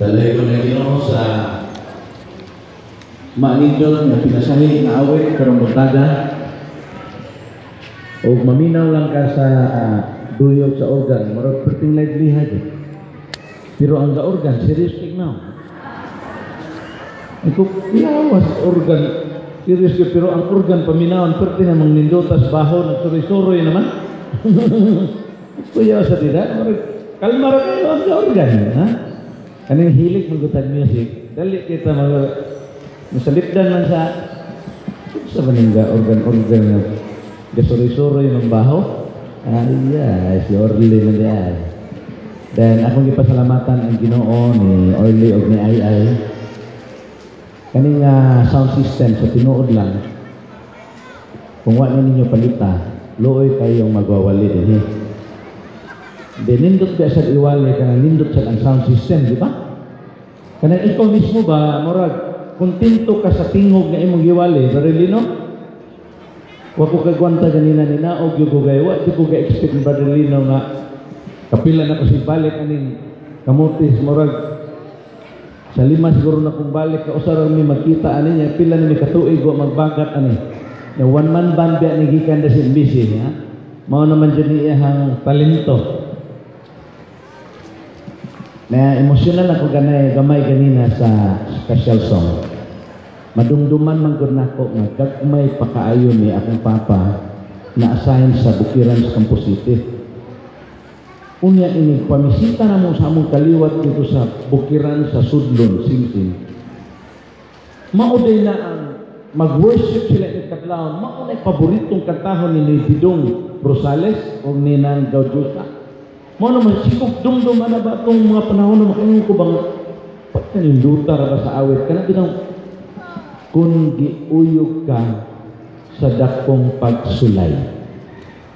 Dalay ko na ginoo sa. Maanindot nga pinasahi nga awit karong buntaga o maminaw lang ka sa uh, duyog sa organ marag perting livelihood eh. pero ang ga organ serious tignaw ito pinawas organ. Serious ka pero ang organ paminawan perting nga mang nindotas baho nagsuroy-suroy naman kuya sa dida marag kalmar kayo ang ga organ ha kaning hilig magutag music dali kita mga Masalipdan man sa sa maningga organ-organ nga gasuri-suri ng baho. Ay, yeah, si Orly man diyan. Then akong gipasalamatan ang Ginoo ni Orly og ni Ay Ay. Kaning uh, sound system sa tinuod lang. Kung wa ninyo palita, luoy kayong magwawali dinhi. Then nindot ka sa iwali kanang nindot sa sound system, di ba? Kanang ikaw mismo ba, murag, kontento ka sa tingog nga imong giwali, Brother Lino? Wa ko kagwanta ganina ni naog yung gugay. Wa di ko ga-expect ni Brother Lino nga kapila na ko si balik aning kamutis, murag sa lima siguro na kung balik ka usara mi makita ani niya pila ni katuig wa magbagat ani na one man band ni gikan da si MBC ha mao naman jud ni iyang talento na emosyonal ako ganay gamay ganina sa special song. Madumduman man gud nako nga gagmay pakaayo ni akong papa na assign sa bukiran sa Campus City. Unya ini pamisita na mo sa among kaliwat dito sa bukiran sa Sudlon, Simsim. Mauday na ang mag-worship sila ni Katlaon. Maunay paboritong kantahon ni Didong Rosales o ni Nang Gaudiusa. Mo naman sikog dumdum ana ba tong mga panahon na makaingon ko bang pagkaninduta ra sa awit kana binang kung giuyog ka sa dakong pagsulay.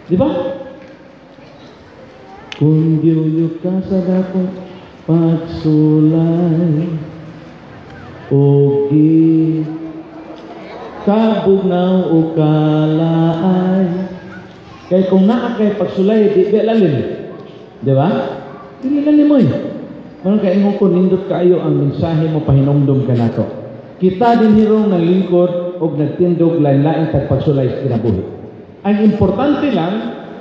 Di ba? Kung giuyog ka sa dakong pagsulay o gi kabugnaw o kalaay kay kung naa kay pagsulay di di lalim Di ba? Dili mo eh. Mga kaingon ko, nindot kayo ang mensahe mo, pahinumdum ka na to. Kita din hiro ng lingkod o nagtindog lain-lain tagpagsulay sa kinabuhi. Ang importante lang,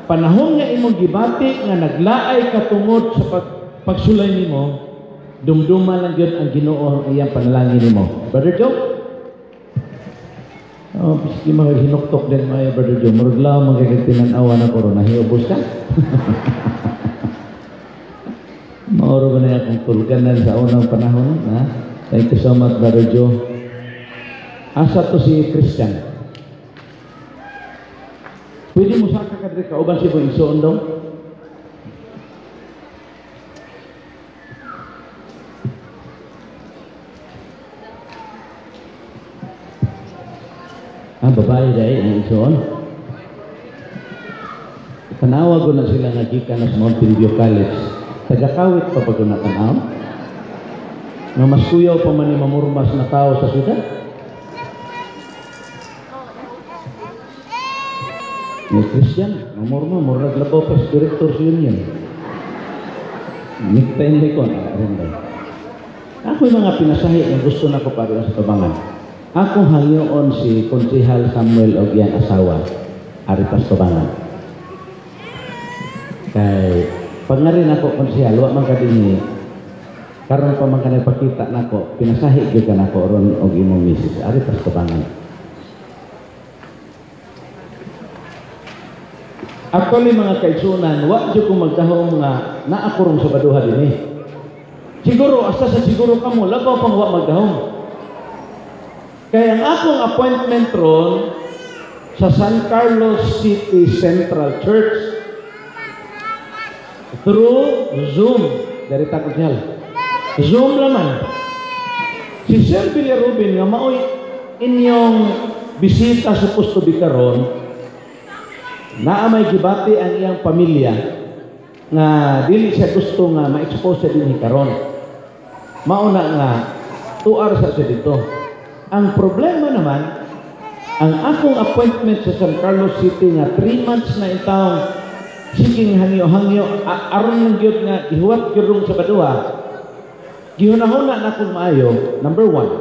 panahon nga imong gibati nga naglaay ka tungod sa pag pagsulay nimo, dumduma lang yun ang ginoo ang iyang panalangin nimo. Brother Joe? Oh, piski mga hinuktok din mga Brother Joe. Muruglaw mga kagtinan-awa na korona. Hiubos ka? Mauro ba na akong tulganan sa unang panahon? Ha? Thank you so much, Brother Joe. Asa to si Christian? Pwede mo sa kakadri ka uban si Boy Isoon daw? Ah, babae dahil ang Isoon? Tanawa ko na sila nga gikan sa Mountain College Tagakawit pa pag natanaw? Nga mas kuyaw pa man mamurmas na tao sa syudad? Ni Christian, mamurma, murag labaw pa sa Directors Union. Nagpainday ko, narinday. Ako yung mga pinasahi na gusto na ko para sa tabangan. Ako hangyoon si Konsihal Samuel og iyang asawa, Aritas Tabangan. Kay pag nga rin ako konsihal, wa man kadini karon pa man kanay pakita nako, pinasahi gyud ka nako ron og imong misis. Ari tas tabangan. Actually mga kaigsunan, wa jud ko magtahom nga naa ko sa baduha dinhi. Siguro asa sa siguro kamo labaw pang wa magdahom. Kaya ang akong appointment ron sa San Carlos City Central Church through Zoom. Dari takot niya. Zoom laman. Si Sir Villarubin nga maoy inyong bisita supposed to be karon naa may gibati ang iyang pamilya nga dili siya gusto nga ma-expose sa dinhi karon. Mauna nga tuar sa siya dito. Ang problema naman ang akong appointment sa San Carlos City nga 3 months na itawong Siking hangyo-hangyo, aron gyud nga ihuwat gyud sa baduha. Gihunahuna na kung maayo, number one,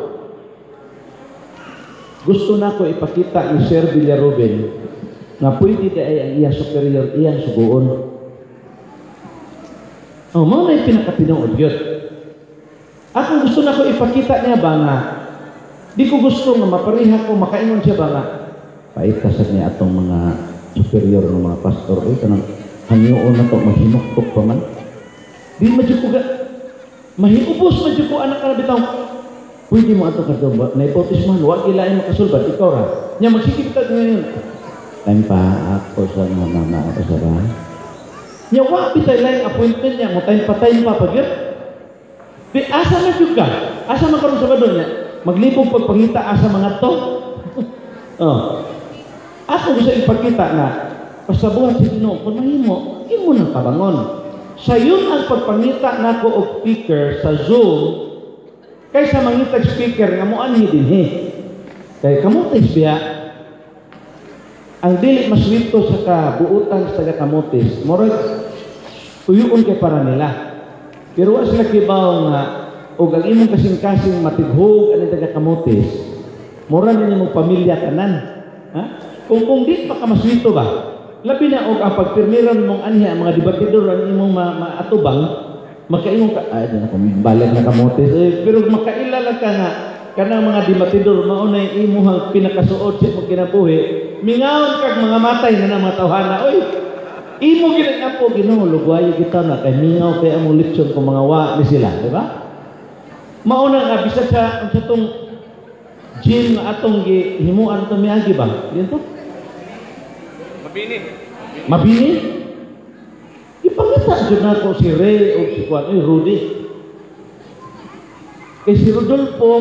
gusto na ko ipakita ni Sir Villaruben nga pwede di ay ang iya superior iyang suguon. Oh, mao na pinakatinuod yun. Ako gusto na ko ipakita niya ba nga di ko gusto nga mapariha ko makaingon siya ba nga paitasad niya atong mga superior ng mga pastor oy kanang hanyoon na to maghinuktok pa man di ko ga mahiubos ko anak ka bitaw pwede mo ato kadto ba na bautisman wa ilain makasulbat ikaw ra nya magsikip ka ngayon time pa ako sa mama ako sa ba nya wa bitay lain appointment niya mo time pa time pa pag yun Di asa na jud ka asa man karon sa badon niya maglibog pagpangita asa mga to oh ako gusto ipakita na pasabuhat si Ginoo kung mahimo imo nang kabangon. Sayon ang pagpangita nako og speaker sa Zoom kaysa mangita speaker nga mo anhi dinhi. Kay kamutis biya. Ang dili maswito sa kabuutan sa kamutis murag tuyuon kay para nila. Pero wa sila kibaw nga og ang imong kasing-kasing matighog ani taga kamutis mura ni imong pamilya kanan. Ha? Kung kung di pa ka maswito ba labi na og ang pagpirmiran mong anhi ang mga debatidor ang imong ma maatubang makaingon ka ay na ko balik na kamotes eh, pero makailala ka nga kanang mga debatidor mao na imuhang pinakasuod sa imong kinabuhi. Mingaon kag mga matay na mga tawhana. Oy imo ginang apo Ginoo lugwayo kita na kay mingaw kay among litsyon kung mga wa ni sila di ba? Mao na nga bisag sa sa tong gym atong gi himuan to miagi ba? Dito Mabini. Mabini? Ipangita dyan na ko si Ray o si Juan, ay Rudy. Kay si Rodolfo,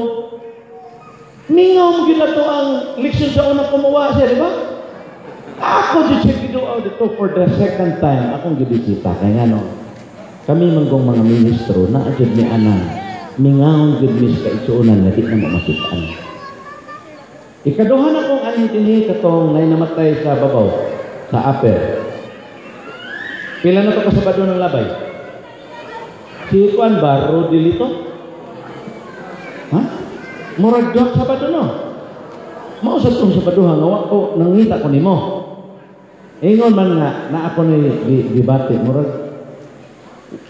mingaw mo ginato ang leksyon sa unang kumuha siya, di ba? Ako dyan siya ginuaw dito for the second time. Akong gibisita. Kaya no, kami manggong mga ministro na adjud ni Anang, mingaw gid mis ka isuunan na di na mamasitaan. Ikaduha na kong aning tinhi katong nay namatay sa babaw sa upper. Pila na to kasabado ng labay? Si Juan ba, Rodilito? Ha? Murag duha sabado no? Mao sa tong sabado nga wa ko nangita ko nimo. Ingon man nga na ako ni di, debate murag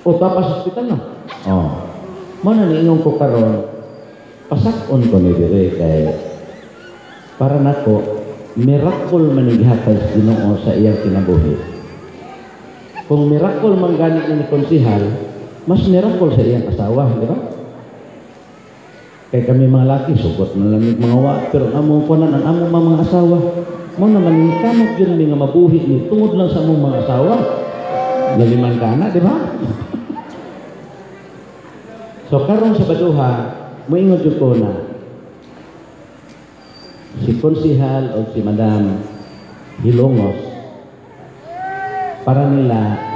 o tapas hospital no. Oh. Mo na niingon ko karon pasakon ko ni dire kay para nako miracle man gihatag sa Ginoo sa iyang kinabuhi. Kung miracle man gani ni konsihal, mas miracle sa iyang asawa, di ba? Kaya kami mga laki, sugot na lang mga wa, pero ang among punan, ang among mga asawa, mo naman yung kamot yun mga mabuhi ni tungod lang sa among mga asawa. Laliman ka na, di ba? so karon sa baduha, moingon ko na si konsihal o si madam Hilongos para nila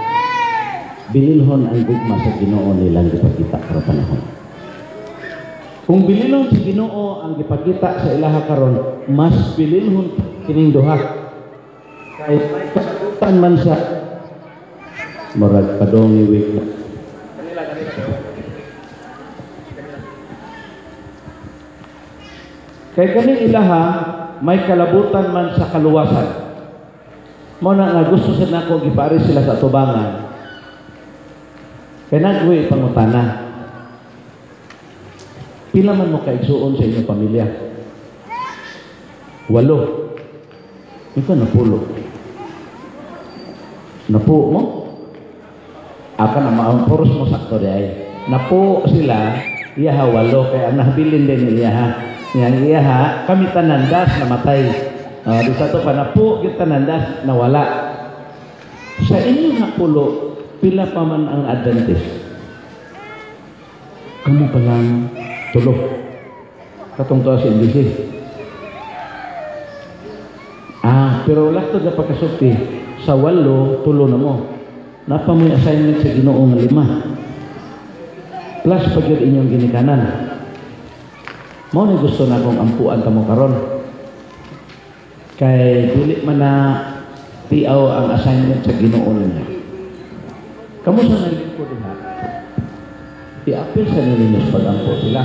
bilinhon ang gugma sa Ginoo nilang gipakita para panahon. Kung bilinhon si Ginoo ang gipakita sa ilaha karon, mas bilinhon kining duha. Kasagutan man sa murag padong ni Kay kaning ilaha, may kalabutan man sa kaluwasan. Mo na nga gusto sa nako gipari sila sa tubangan. Kay nagwe pangutana. Pila man mo kaigsuon sa inyong pamilya? Walo. Ikaw napulo. Napo mo? Aka na maong puros mo sakto di ay. Napo sila, iyaha walo, kaya ang nabilin din iyaha. Yang iyaha, kami tanandas namatay. Uh, di sa to pa na po, kita tanandas nawala. Sa inyo na pulo, pila pa man ang Adventist. Kamu pa lang. Katong to sa. Ah, pero wala to na pagkasukti. Sa walo, tulo na mo. Napa mo yung assignment sa ginoo nga lima. Plus pag yun inyong ginikanan. Mao ni gusto na kong ampuan kamo karon. Kay dili man na tiaw ang assignment sa Ginoo niya. Kamo sa nalingkod diha? i-appeal sa sa pagampo sila.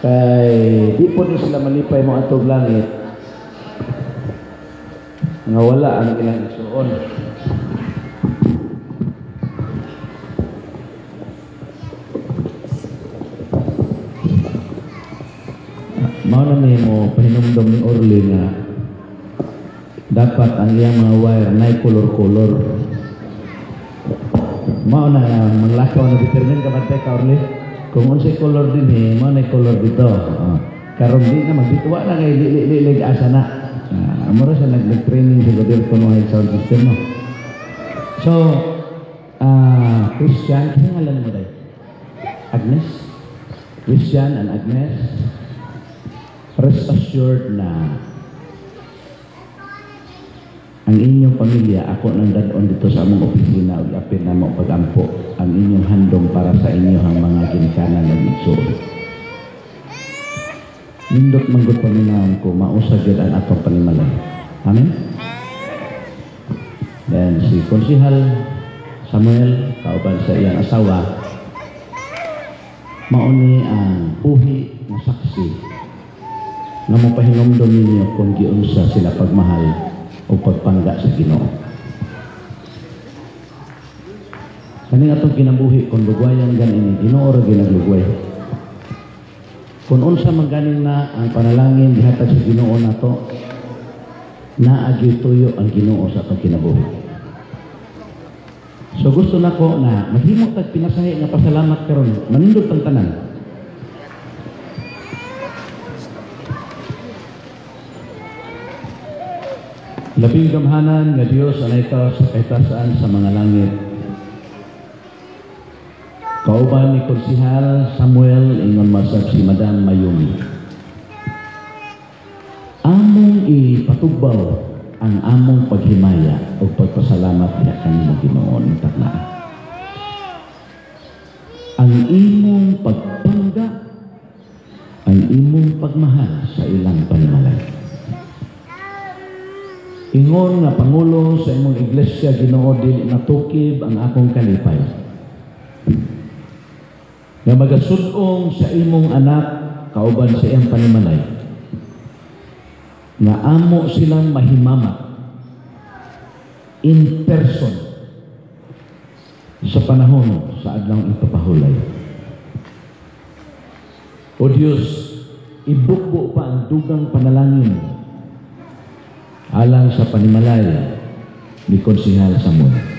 Kay di po ni sila malipay mo atog langit nga wala ang ilang isuon. Mao na ni mo pahinumdom ni Orly nga dapat ang iyang mga wire na color-color. Mao na manglakaw na determine ka ba ka? Kung unsay color din eh, mao na color dito. Oh. Karon di na magbituwa na kay dili asa na. Uh, sa nag-training sa no health sound system no. So, ah Christian, kaya ngalan mo? Agnes? Christian and Agnes? Rest assured na ang inyong pamilya, ako nang dito sa among opisina ug na mo pagampo ang inyong handong para sa inyo ang mga ginikanan ng igsoon. Nindot manggut paminaon ko, mausag yun ang atong panimalay. Amen? Then si Konsihal Samuel, kauban sa iyang asawa, mauni ang uhi ng saksi nga mapahinomdom ninyo kung giunsa sila pagmahal o pagpangga sa Ginoo. Kani atong kinabuhi kung lugwayan ganin Ginoo ra ginaglugway. Kung unsa man ganin na ang panalangin dihatag sa Ginoo nato, naagi tuyo ang Ginoo sa atong kinabuhi. So gusto nako na mahimo tag pinasahi nga pasalamat karon, manindot ang tanan. Labing gamhanan nga Dios anay ka sa mga langit. Kauban ni Konsihal Samuel ingon masab si Madam Mayumi. Among ipatugbaw ang among paghimaya o pagpasalamat niya kanimo Ginoo ng takna. Ang imong pagpangga ang imong pagmahal sa ilang panimalay. Ingon nga Pangulo sa imong iglesia Ginoo dili natukib ang akong kalipay. Nga magasudong sa imong anak kauban sa iyang panimalay. Nga amo silang mahimama in person sa panahon sa adlang ipapahulay. O Diyos, ibukbo pa ang dugang panalangin alang sa panimalay ni Konsihal Samuel.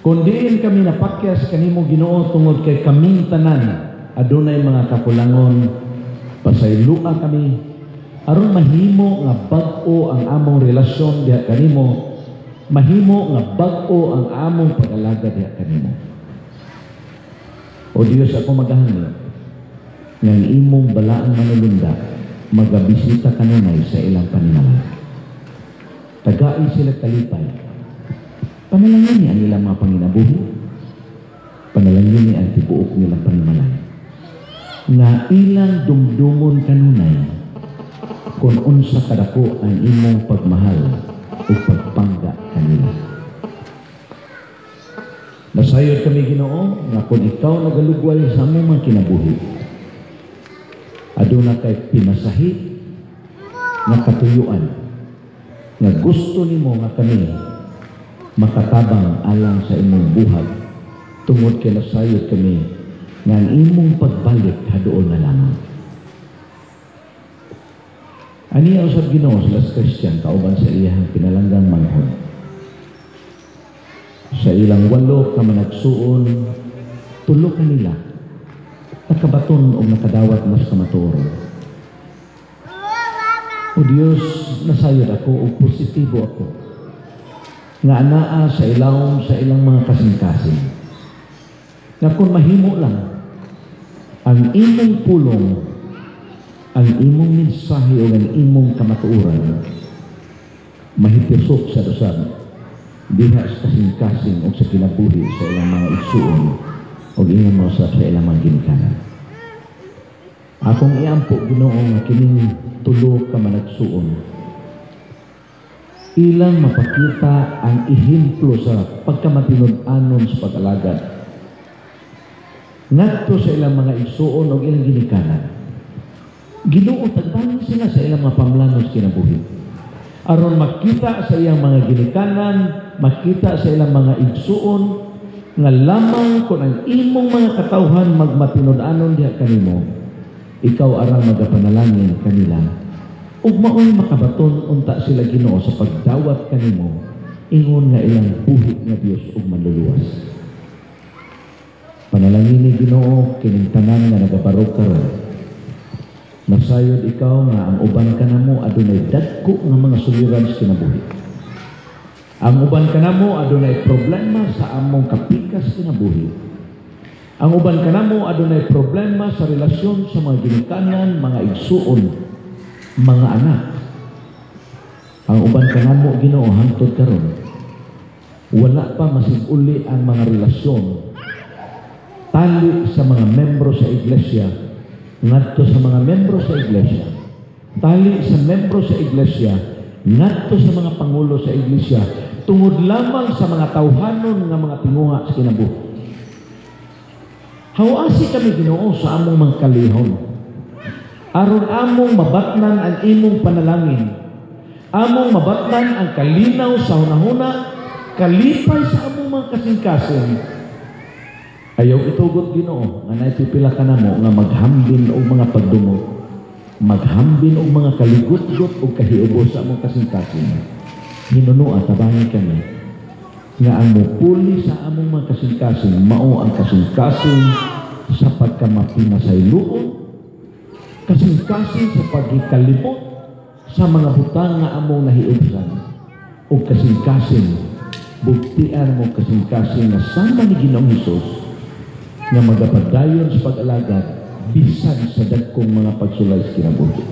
Kung diin kami napakyas kanimo Ginoo tungod kay kaming tanan adunay mga kapulangon pasaylua kami aron mahimo nga bag-o ang among relasyon diha kanimo mahimo nga bag-o ang among pag-alaga diha kanimo. O Dios ako magahangyo nga ang imong balaang manulunda magabisita kanunay sa ilang panimalay. Tagai sila kalipay. Panalangin niya ang ilang mga panginabuhi. Panalangin niya ang tibuok nilang panimalay. Nga ilang dumdumon kanunay kung unsa kadako ang imong pagmahal o pagpangga kanila. Nasayod kami ginoo nga kung ikaw nagalugway sa mga kinabuhi, aduna kay pinasahi nga katuyuan nga gusto nimo nga kami makatabang alang sa imong buhat tungod kay nasayod kami nga ang imong pagbalik hadoon na lamang. Ani ang usab Ginoo sa las Christian kauban sa iyang pinalanggang manghod. Sa ilang walo ka managsuon, tulo kanila nakabaton o nakadawat mas kamaturo. O Diyos, nasayod ako o positibo ako. Nga anaa sa ilawom sa ilang mga kasing-kasing. Nga kung mahimo lang, ang imong pulong, ang imong mensahe o ang imong kamatuuran, mahipisok sa dosag, diha sa kasing-kasing o sa kinabuhi sa ilang mga igsuon o ilang mga sa ilang mga ginikanan. Akong iampo ginoo nga kining tulo ka managsuon. ilang mapakita ang ihemplo sa pagkamatinud-anon sa pag-alagad. Ngadto sa ilang mga igsuon o ilang ginikanan. Ginoo tagbangon sila sa ilang mga pamlanos kinabuhi. Aron makita sa iyang mga ginikanan, makita sa ilang mga igsuon, nga lamang kung ang imong mga katawhan magmatinud-anon diha kanimo, ikaw arang magapanalangin kanila. Ug maoy makabaton unta sila Ginoo sa pagdawat kanimo, ingon nga ilang buhi nga Dios ug manluluwas. Panalangin ni Ginoo kining tanan nga nagabarog karon. Nasayod ikaw nga ang uban kanamo adunay dagko nga mga suliran sa kinabuhi. Ang uban kanamo adunay problema sa among kapikas kinabuhi. Ang uban kanamo adunay problema sa relasyon sa mga ginikanan, mga igsuon, mga anak. Ang uban kanamo Ginoo hangtod karon. Wala pa masiguli ang mga relasyon tali sa mga membro sa iglesia ngadto sa mga membro sa iglesia tali sa membro sa iglesia ngadto sa mga pangulo sa iglesia tungod lamang sa mga tawhanon nga mga tinguha sa kinabuhi Hawasi kami Ginoo sa among mga kalihon aron among mabatnan ang imong panalangin among mabatnan ang kalinaw sa hunahuna kalipay sa among mga kasing-kasing Ayaw itugot Ginoo nga naipipila ka namo nga maghambin og mga pagdumot. Maghambin og mga kaligot-got og kahiubos sa among kasing-kasing. Hinuno at tabangan kami nga ang mupuli sa among mga kasing-kasing mao ang kasing-kasing sa pagkamapinasayloon kasing-kasing sa pagikalimot sa mga butang nga among nahiubsan o kasing-kasing buktian mo kasing-kasing nga sama ni Ginoong Hesus nga magapadayon sa pag-alagad bisan sa dagkong mga pagsulay sa kinabuhi.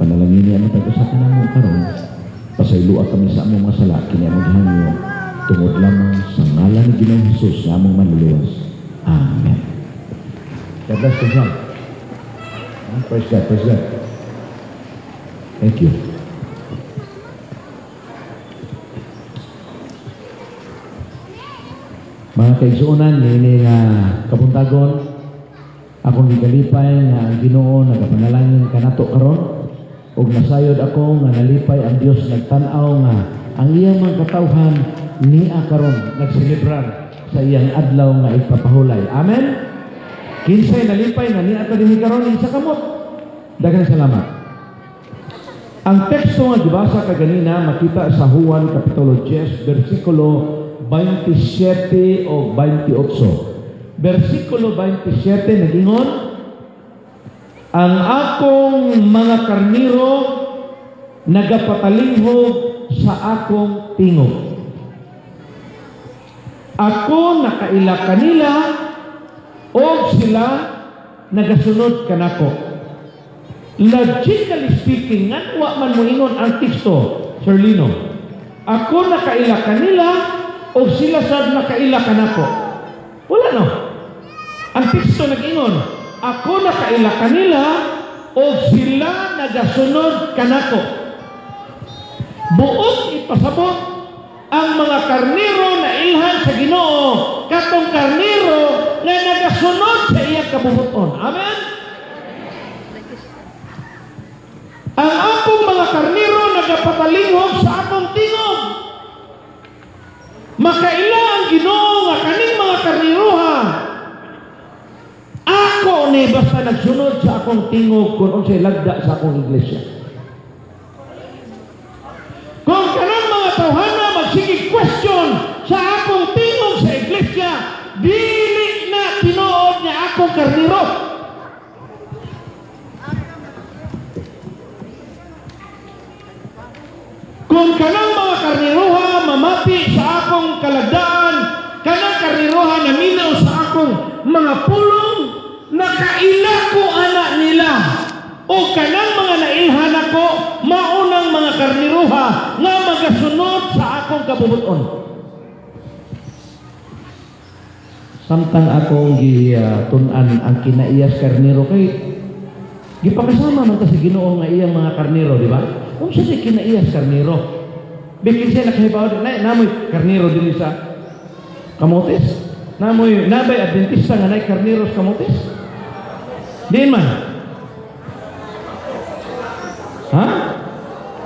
Panalangin niya ang tag-usa ka namo karon pasaylua kami sa among mga sala kini among gihangyo tungod lamang sa ngalan ni Ginoong Hesus nga among manluluwas. Amen. God bless you, son. Ah, Praise God, praise God. Thank you. Mga kaigsuunan, nini nga kapuntagon, akong gigalipay nga ang Ginoo nagapanalangin kanato karon ug nasayod ako nga nalipay ang Dios nagtan-aw nga ang iyang mga katawhan niya karon nagselebrar sa iyang adlaw nga ipapahulay. Amen. Kinsay nalipay nga niya ka dinhi karon sa kamot. Daghang salamat. Ang teksto nga gibasa kaganina makita sa Juan kapitulo 10 bersikulo 27 o 28. Versikulo 27 nagingon, Ang akong mga karniro nagapatalinghog sa akong tingog. Ako nakaila kanila o sila nagasunod kanako. Logically speaking, nga wa man mo ingon ang teksto, Sir Lino. Ako nakaila kanila o sila sad nakaila kanako. Wala no. Ang teksto nag-ingon, ako nakaila kanila o sila nagasunod kanako. Buot ipasabot ang mga karniro na ilhan sa Ginoo katong karniro na nagasunod sa iyang kabubuton. Amen. Ang akong mga karniro nagapatalingog sa akong tingog. Makaila ang Ginoo nga kaning mga karniruha. Ni basta nagsunod sa akong tingog kung unsay lagda sa akong iglesia. Kung kanang mga tawhana magsige question sa akong tingog sa iglesia, dili na tinuod niya akong karniro. Kung kanang mga karniruha mamati sa akong kalagdaan, kanang karniruha na minaw sa akong mga pulong, nakaila ko anak nila. O kanang mga nailhan ako, maunang mga karniruha nga magasunod sa akong kabubuton. Samtang akong gitunan ang kinaiyas karniro kay gipakasama man ta sa Ginoo nga iyang mga karniro, di ba? Kung sa di kinaiyas karniro, Bikin siya nakahibaw. Na, namoy karniro din sa kamotes. Namoy, nabay adventista nga na karniro sa kamotes. Diin man. Ha?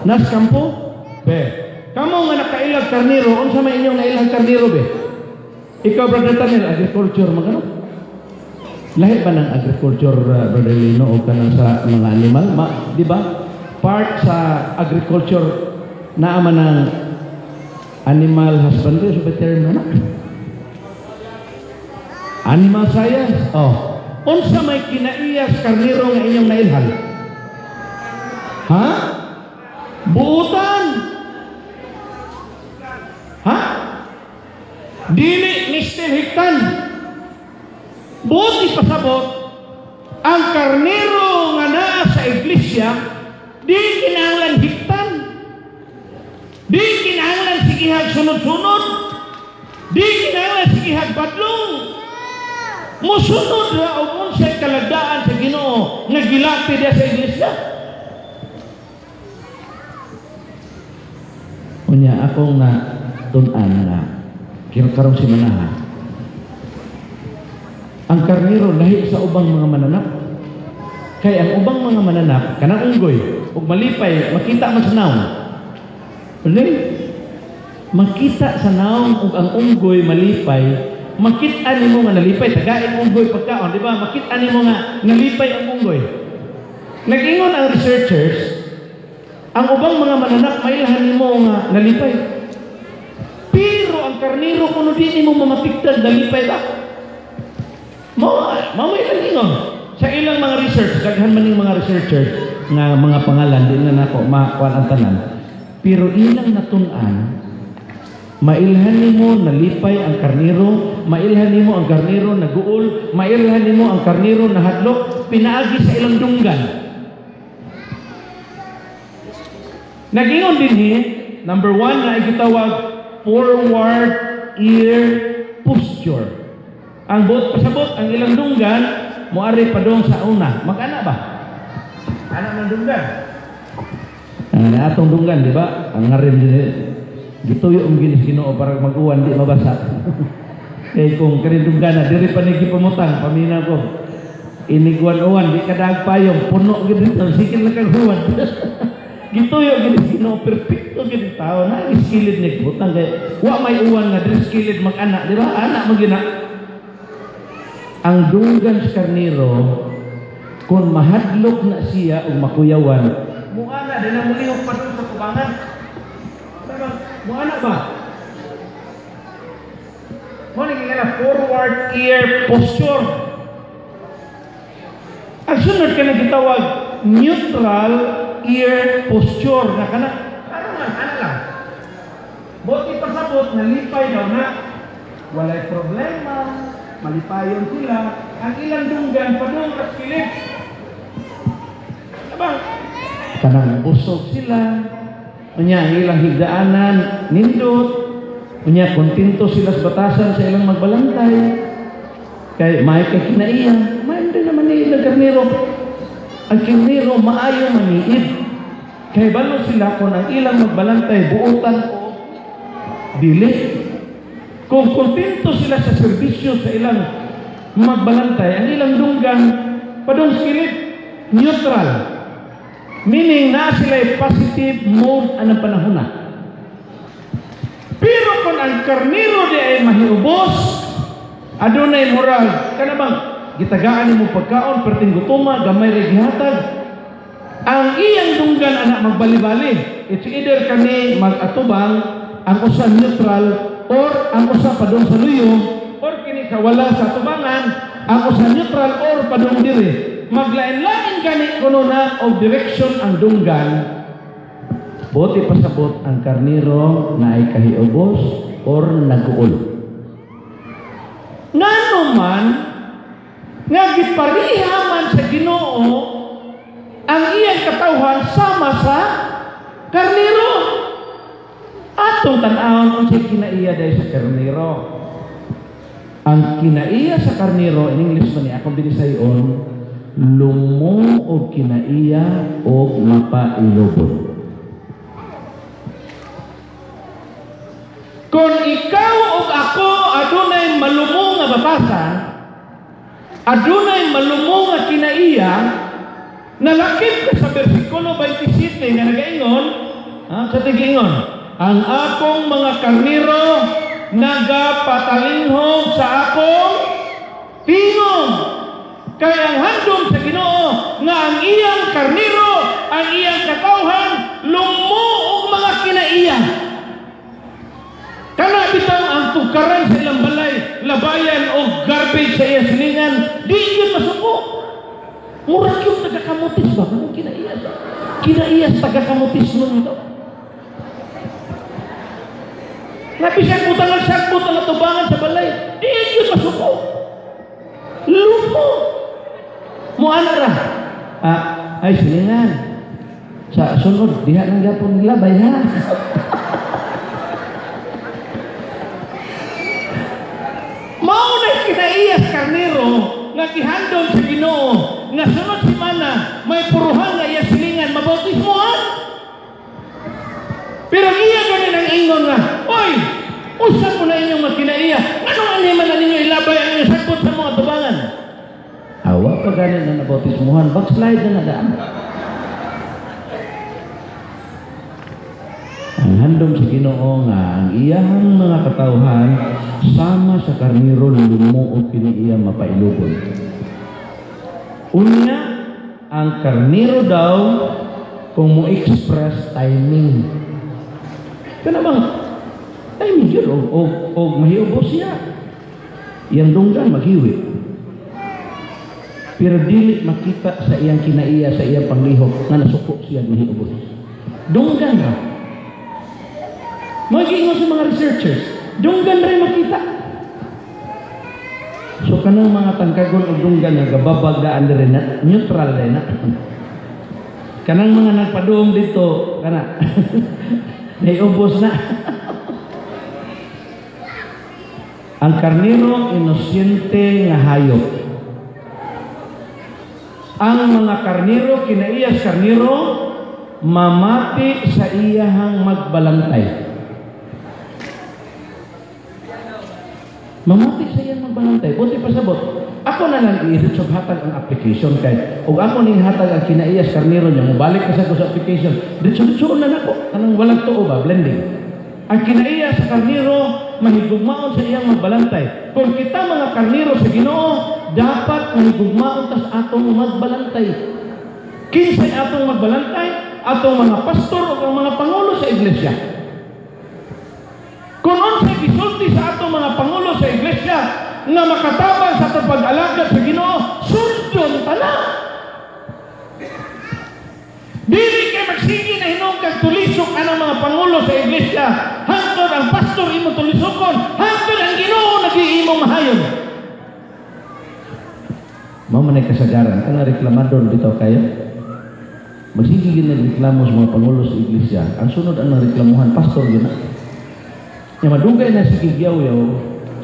Nas kampo? Be. Kamo nga nakailag karniro, unsa may inyong nailang karniro be? Ikaw, Brother Tanil, agriculture, magano? Lahi ba ng agriculture, uh, Brother Lino, o ka na sa mga animal? Ma, di ba? Part sa agriculture na ng animal husbandry, sa term na Animal science. Oh. Unsa may kinaiyas karniro nga inyong nailhan? Ha? Buutan. Ha? Dili ni hiktan. Buti pasabot, ang karnero nga naa sa iglesia, di kinahanglan hiktan. Di kinahanglan sigihag sunod-sunod. Di kinahanglan sigihag badlong. Musunod ra og unsay kalagdaan sa Ginoo nga gilapi dia sa iglesia. Unya akong na tun-an nga kinakarong si manaha. Ang karniro lahi sa ubang mga mananap. Kay ang ubang mga mananap kanang unggoy ug malipay makita man sa naong. Really? Makita sa naong ug ang unggoy malipay makita nimo nga nalipay tagain unggoy pagkaon di ba? Makita nimo nga nalipay ang unggoy. Nagingon ang researchers ang ubang mga mananap mailahan nimo nga nalipay. Pero ang karniro kuno di nimo mamapiktan nalipay ba? Mo mamay lang ingon sa ilang mga research daghan man ning mga researchers nga mga pangalan di na nako makuan ang tanan. Pero ilang natun-an Mailhan nimo nalipay ang karniro, mailhan nimo ang karniro naguol, mailhan nimo ang karniro nahadlok, pinaagi sa ilang dunggan. Nagingon din ni, number one na gitawag forward ear posture. Ang buot pasabot, ang ilang dunggan, muari padong sa una. Mag-ana ba? Ana ng dunggan. Ang atong dunggan, di ba? Ang ngarim din gituyo ang ginis Ginoo para mag-uwan di mabasa. Kay kung kanindunggan na diri pa nigi pamutang pamina ko. Iniguan uwan di kadag payong puno gid dito sikil na kag huwan. gituyo ginis Ginoo perpekto gid tao na iskilid ni butang kay wa may uwan nga diri skilid mag-ana di ba? Anak mo gina. Ang dunggan sa karniro kung mahadlok na siya o makuyawan, din na mulihok pa doon sa kubangan. Mo anak ba? Nang nga forward ear posture. Ang sunod ka na gitawag neutral ear posture na kana ano man ano lang. Buti pasabot nalipay daw na walay problema, malipayon sila, ang ilang dunggan padung at kilip. Abang, kanang busog sila, Unya, ang ilang higdaanan, nindot. Unya, kontento sila sa batasan sa ilang magbalantay. Kay may kay kinaiya, may din naman ni ilang karnero. Ang karnero maayo maniid. Kay balo sila kung ang ilang magbalantay buutan o dili. Kung kontento sila sa serbisyo sa ilang magbalantay, ang ilang dunggan padong skilip neutral. Meaning na sila positive mode anong panahon na. Pero kung ang karniro di ay mahiubos, adunay moral, kana bang gitagaan mo pagkaon perting gutuma gamay ra gihatag. Ang iyang dunggan anak magbali-bali. It's either kani mag-atubang ang usa neutral or ang usa padung sa luyo or kini kawala sa tubangan ang usa neutral or padung diri maglain-lain gani kuno na o direction ang dunggan. Buti pasabot ang karniro na ay kahiubos or naguol. Ngano man nga gipariha man sa Ginoo ang iyang katawhan sama sa karniro. Atong tan-awon unsay kinaiya dahil sa karniro? Ang kinaiya sa karniro in English man ni akong binisayon lumo o kinaiya o mapailobon. Kung ikaw o ako adunay malumong nga batasan, adunay malumong nga kinaiya, nalakip ka sa versikulo 27 nga nagaingon, ha, sa tigingon, ang akong mga karniro nagapatalinghog sa akong tingog. Kaya ang handom sa Ginoo nga ang iyang karniro, ang iyang katawhan lumuog mga kinaiya. Kana bitaw ang tukaran sa ilang balay, labayan o garbage sa iyang di yun masuko. Murag yung tagakamutis ba? Anong kinaiya? Kinaiya sa tagakamutis nun ito. Labi siya kutang ang sakot ang atubangan sa balay, di yun masuko. Lumo. Muana ra. Ah, ay silingan. Sa sunod, diha ng gapon nila, ha. Mao na kinaiyas karnero nga gihandom sa Ginoo nga sunod semana may puruhan nga iya silingan mabautismohan. Pero iya ganin ang ingon nga, Oy, usap mo na inyong magkinaiya. Anong animan na ninyo ilabay ang inyong sakot sa mga tubangan? Awa pa ganin na nabautismohan, backslide na nadaan. Ang handom sa Ginoo nga ang iyang mga katawhan sama sa karniro lumuot kini iya mapailugon. Unya, ang karniro daw kung mo express timing. Kana bang timing yun o, o, o mahiubos siya. Yang dunggan maghiwi. Pero dili makita sa iyang kinaiya sa iyang panglihok nga nasuko siya mahiubos. Dunggan ra. Magiingon sa mga researchers, dunggan rin makita. So kanang mga tangkagon o dunggan nga gababagaan rin na, neutral rin na. Kanang mga nagpaduong dito, kana, naiubos na. Ang karniro, inosente nga hayop. Ang mga karniro, kinaiyas karniro, mamati sa iyahang magbalantay. Mamati sa iyang magbalantay. Buti pa sabot. Ako na lang i-reach hatag ang application kay ug ako ning hatag ang kinaiyas karniro niya mobalik ka sa ko sa application. Ditso-ditso na nako kanang walang tuo ba blending. Ang kinaiya sa karniro mahigugmaon sa iyang magbalantay. Kung kita mga karniro sa Ginoo, dapat mahigugmaon ta sa atong magbalantay. Kinsay atong magbalantay, atong mga pastor o ang mga pangulo sa iglesia. Kung unsay gisulti sa atong mga pangulo sa iglesia nga makatabang sa atong pag-alagad sa Ginoo, sundon tana. Dili kay magsigi na hinungkag tulisok ang mga pangulo sa iglesia. Hangtod ang pastor imo tulisokon, hangtod ang Ginoo nag-iimong mahayon. Mao man kasagaran kana reklamador bitaw kayo. Magsige gid reklamo sa mga pangulo sa iglesia. Ang sunod ang reklamuhan pastor gid. Nga madugay na si yaw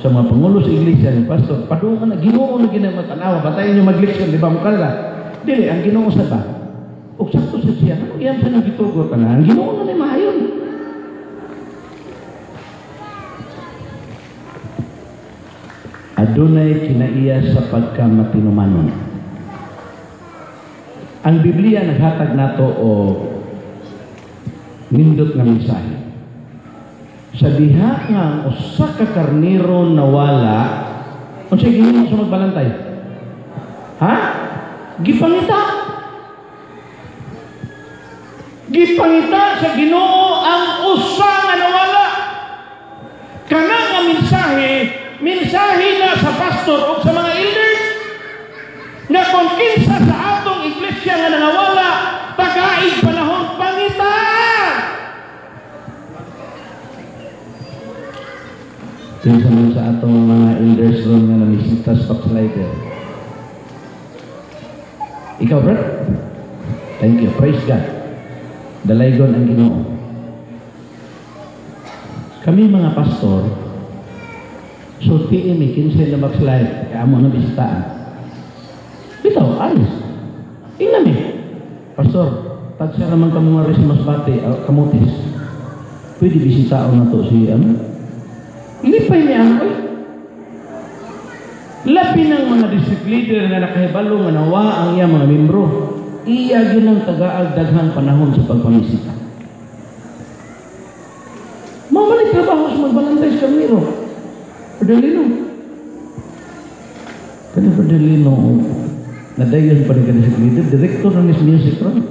sa mga pangulo sa iglesia ni pastor, padungan na Ginoo na gina matanawa, batayan niyo mag-leksyon, di ba mo kanila? Dili ang Ginoo sa ba? O sakto sa siya, ano yan sa nang gitugo ka na? Ang Ginoo na Adunay kinaiya sa pagkamatinumanon. Ang Biblia naghatag nato o nindot nga mensahe. Sa diha nga ang usa ka karniro nawala, unsay gihimo sa magbalantay? Ha? Gipangita. Gipangita sa Ginoo ang usa nga nawala. Kana nga mensahe, mensahe sa pastor o sa mga elders na kung kinsa sa atong iglesia nga nangawala, tagaig panahon pangita. Kinsa man sa atong mga elders ron nga namisita sa backslider. Ikaw, bro? Thank you. Praise God. Dalaygon ang Ginoo. Kami mga pastor, so TM, kinsay na backslide, kaya mo na bisitaan. Bitaw, ayos. Tingnan eh. Pastor, tagsa naman ka mga resmas bati, uh, kamutis. Pwede bisitaon na to si, ano? Lipay niya ang oy. Labi ng mga district leader nga nakahibalo nga nawa ang iya mga membro. Iya yun ang tagaag daghang panahon sa pagpamisita. Mamalik trabaho sa magbalantay sa kamero. Padalino. Kani padalino, nadayon pa rin ka district leader, director ng Miss Music ron.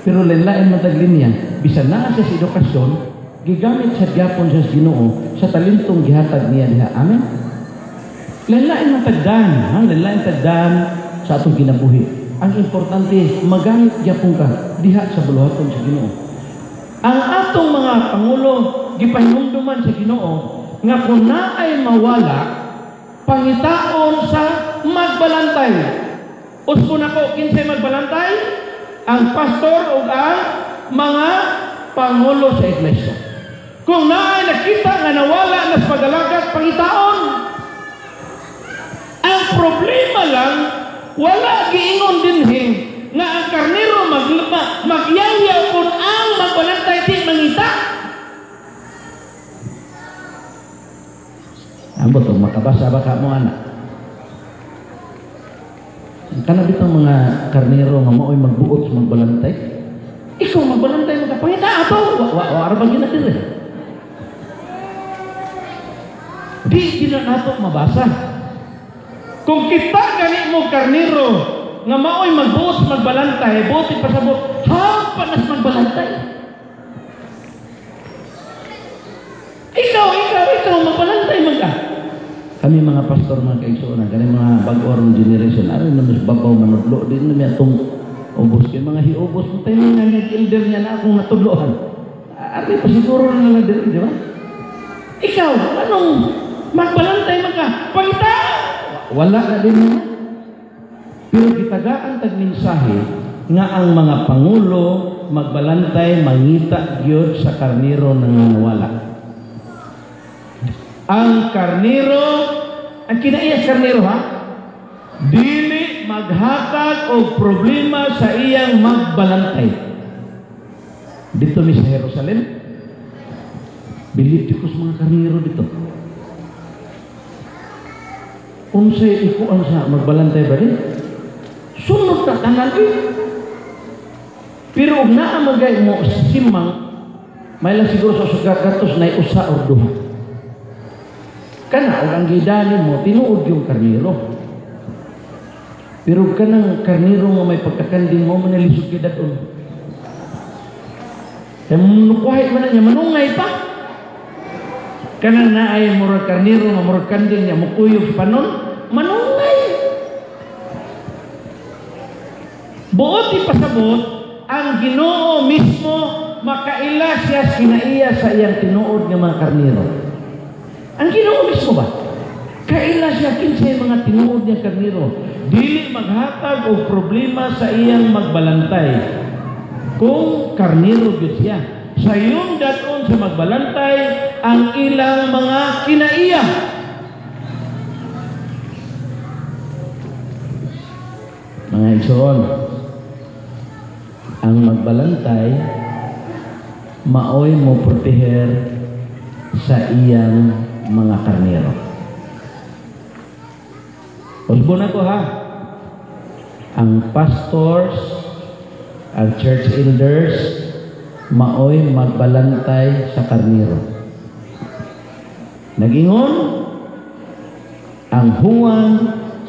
Pero lain-lain mataglin niya, bisan siya sa edukasyon, gigamit sa gyapon sa Ginoo sa talentong gihatag niya diha. Amen. Lain-lain matagdan, ha? Lain-lain tagdan sa atong kinabuhi. Ang importante, magamit gyapon ka diha sa buluhaton sa Ginoo. Ang atong mga pangulo gipahinumduman sa Ginoo nga kung naay mawala pangitaon sa magbalantay. Uspon ako kinsay magbalantay? Ang pastor o ang mga pangulo sa iglesia. Kung naay nakita nga nawala na sa pagalagat pangitaon, ang problema lang, wala giingon dinhin nga ang karnero mag, magyangyaw kung ang Ambot o makabasa ba ka mo anak? Kana bitang mga karnero nga mao'y magbuot sa magbalantay. Ikaw magbalantay magkapangita ato. Wa wa wa arabang ginatira. Di gina nato mabasa. Kung kita gani mo karnero nga mao'y magbuot sa magbalantay, buti pasabot, ha panas magbalantay. Ikaw, ikaw, ikaw, magbalantay. Kami mga pastor mga kaigsuonan, kami mga bag-orong generation, aron na mas babaw manudlo, din na may atong ubos. Kaya mga hiubos, mo tayo nga nag-elder niya na akong natudloan. Ari pa siguro na lang din, di ba? Ikaw, anong magbalantay mag ka? Pangita! Wala na din naman. Pero gitagaan tag mensahe nga ang mga pangulo magbalantay mangita gyud sa karniro ng nawala. Ang karniro, ang kinaiya sa karniro ha, dili maghatag og problema sa iyang magbalantay. Dito mi sa Jerusalem, bilib ko sa mga karniro dito. Unsay ikuan sa magbalantay ba din? Sunod na tanan eh. Pero naa magay mo simang may lang siguro sa sugakatos na usa or duha. Kana ug ang gidani mo tinuod yung karniro. Pero kanang karniro nga may pagkakanding mo manalisod kay daton. Kaya manukuhay man na niya, manungay pa. Kanang naay murag karniro murag kanding niya mukuyog sa panon, manungay. Buot ipasabot, ang ginoo mismo makaila siya kinaiya sa iyang tinuod nga mga karniro. Ang ginoo mismo ba? Kaila siya kinsay mga tinuod niya karniro. Dili maghatag og problema sa iyang magbalantay. Kung karniro gyud siya. Sa iyong daton sa magbalantay ang ilang mga kinaiya. Mga igsoon, ang magbalantay maoy mo proteher sa iyang mga karnero. Usbo na ko ha. Ang pastors, ang church elders, maoy magbalantay sa karnero. Nagingon, ang Juan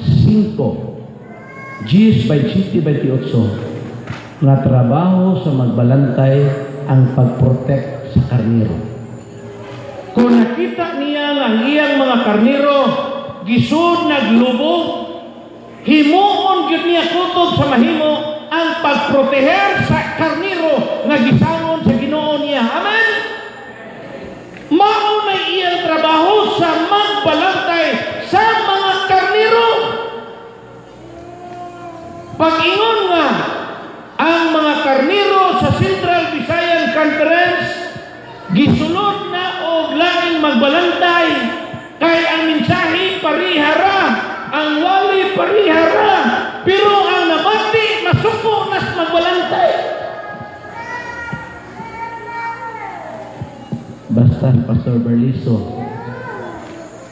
5, Gs by 28, nga trabaho sa magbalantay ang pagprotect sa karnero. Kung nakita niya nga ang iyang mga karnero gisud naglubog, himuon gyud niya kutob sa mahimo ang pagproteher sa karnero nga gisangon sa Ginoo niya. Amen. Mao na iyang trabaho sa magbalantay sa mga karnero. Pag-ingon nga ang mga karnero sa Central Visayan Conference gisulod og laing magbalantay kay ang mensahe parihara ang wali parihara pero ang namati masuko nas magbalantay basta Pastor Berliso.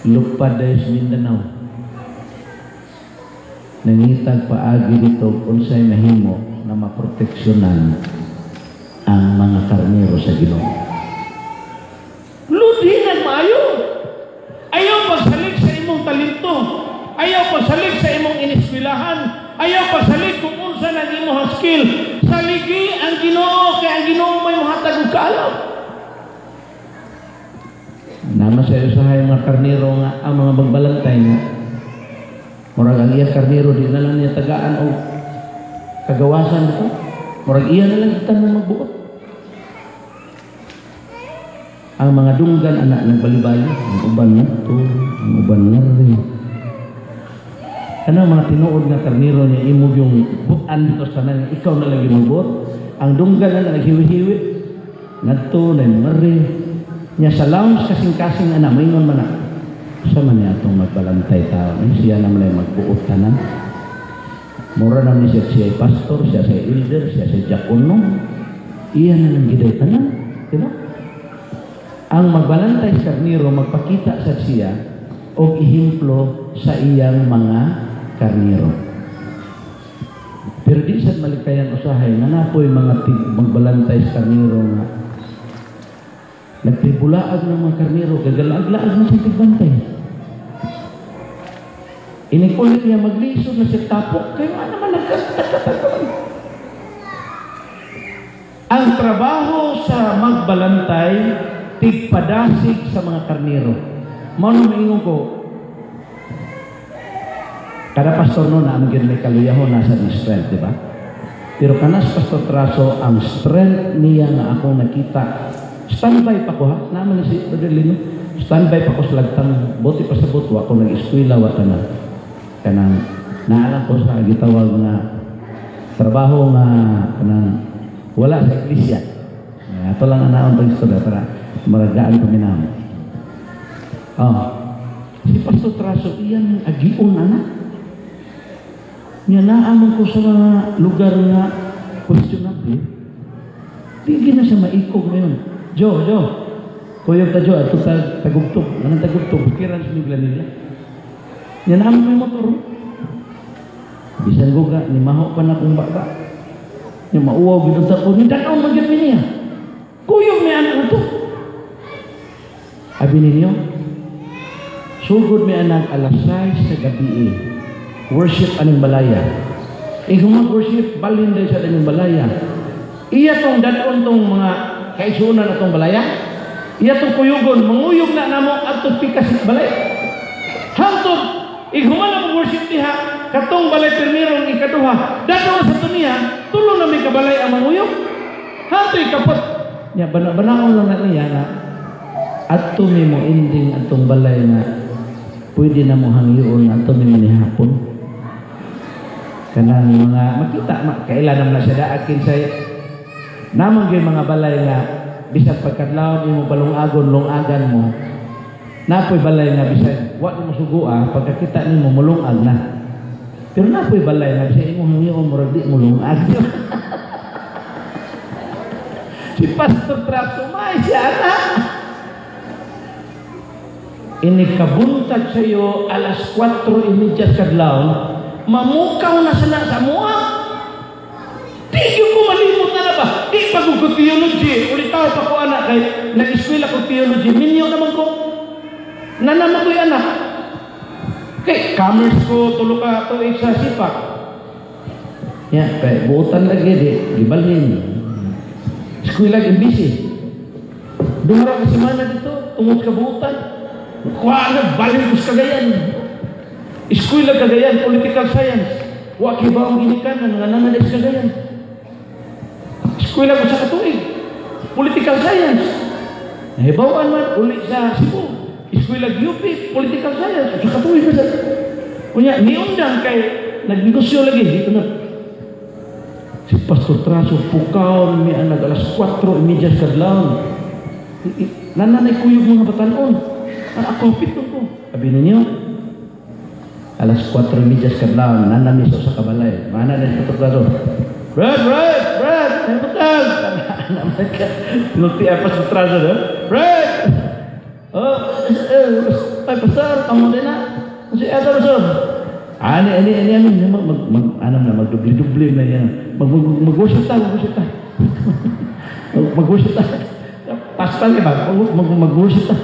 Lupad dahil sa Mindanao. Nangitag paagi dito unsay mahimo na maproteksyonan ang mga karnero sa Ginoo. Ludhingan maayo. Ayaw pagsalig sa imong talento. Ayaw pagsalig sa imong iniskwelahan. Ayaw pagsalig kung unsa nang imong skill. Saligi ang Ginoo kay ang Ginoo may mahatag og kaalam. Nama sa usahay mga karnero nga ang mga magbalantay nga murag ang iya karnero di na lang niya tagaan o kagawasan ito. Murag iya na lang kita na magbuot. Ang mga dunggan anak ng balibali, ang uban nga to, ang uban nga rin. Ano ang mga tinuod nga karnero niya imo yung butan dito sa nang ikaw na lang yung magbuot. Ang dunggan na naghiwi-hiwi, ngadto na yung mari. Nya sa lounge kasing-kasing ana maingon man na. Sa man niya atong magbalantay tao. Ni siya na malay magbuot tanan. Mura na ni siya siya ay pastor, siya siya ay elder, siya siya diakono. Iya na lang giday tanan. Diba? Ang magbalantay sa karniro magpakita sa siya o ihimplo sa iyang mga karniro. Pero di sa malikayan usahay nga napoy mga magbalantay sa karniro nga Nagtribulaag ng mga karnero, gagalaag-laag na sa tigbantay. Inikulit niya maglisod na siya tapok, kaya nga naman. Ang trabaho sa magbalantay, tigpadasig sa mga karnero. Mano maingon ko, kada pastor no na ang may kaluyahon nasa ni strength, di ba? Pero kanas pastor Traso, ang strength niya nga ako nakita Standby pa ko ha. Naman na si Brother. Standby pa ko sa lagtang. Buti pa sa buto. Ako nag-eskwila wa na. Kanang naalam ko sa gitawag na trabaho nga kanang wala sa iglesia. Eh, Ato lang ang naon pag istorya para maragaan kami namin. Oh. Si Pastor Traso, iyan ang agion anak. Niya naamon ko sa mga lugar nga questionable. Hindi na siya maikog ngayon. Jo, Jo. Kuyog ta Jo, ato ta tagugtog. Anong tagugtog? Kiran sa nigla nila. Yan ang may motor. Bisan ko ka, ni maho pa na kong baka. Yung mauwaw, ginunta ko, ni tanaw magyat niya. Kuyog may anak na to. Abi ninyo, sugod may anak alas 6 sa gabi eh. Worship aning balaya. Eh kung mag-worship, balin dahil sa aning balaya. Iya tong danon tong mga kaisunan atong balaya. Iya tong kuyugon, manguyog na namo atong pikas balay. Hantod, ighuman na worship diha, katong balay permirong ikaduha. Dato sa tuniya, tulo na may kabalay ang manguyog. Hantod ikapot. Ya, bana-banaon lang na niya na at mi mo ending atong balay nga pwede na mo hangyoon at mi mo hapon. Kanang mga makita, ma, kailan naman na siya daakin sa Namang yung mga balay nga bisag pagkadlaw mo balong-agon lungagan mo napoy balay nga bisag wa mo sugua pagkakita nimo mulungag na pero napoy balay nga bisag imo hangyo murag di mo lungag si Pastor Traso may siya na Inikabuntag sa iyo alas 4.30 kadlaw mamukaw na sana sa mua Di ko malimot na na ba? Di pa ko theology. Ulit tao pa ko anak kay nag-eskwela ko theology. Minyo naman ko. Nanaman ko anak. Kay commerce ko tulo ka to sa sipak. Ya, kay buutan lagi di. Gibalhin. Eskwela yung busy. Dumara ka semana dito. Tungod ka buutan. Kuha na, balhin ko sa. Eskwela kagayan, political science. Wa kiba ang ginikanan, nga nananalis kagayan. Eskwela ko sa katuig. Political science. Nahibawan man, uli sa Cebu. Eskwela UP, political science. Sa katuig na sa... Kunya, niundang kay nagnegosyo lagi. Dito na. Si Pastor Traso, pukaw may anak alas 4, imidya sa kadlaw. Nananay ko yung mga batanon. Ang ako, pitong ko. Sabi ninyo, alas 4 imidya sa kadlaw, nanamiso sa kabalay. Mana na si Pastor Traso. Brad, Brad, Brad, butag! Naman ka. Nulti ay pa sa traso doon. Brad! Oh, eh, pastor, kamu din na. Eto, pastor. Ani, ani, ani, ani, mag, mag, mag, ano na, magdubli-dubli na yan. Mag, mag, mag-worship tayo, mag-worship. Mag- mag-worship tayo. Pastor, di ba? Mag, mag, mag-worship tayo.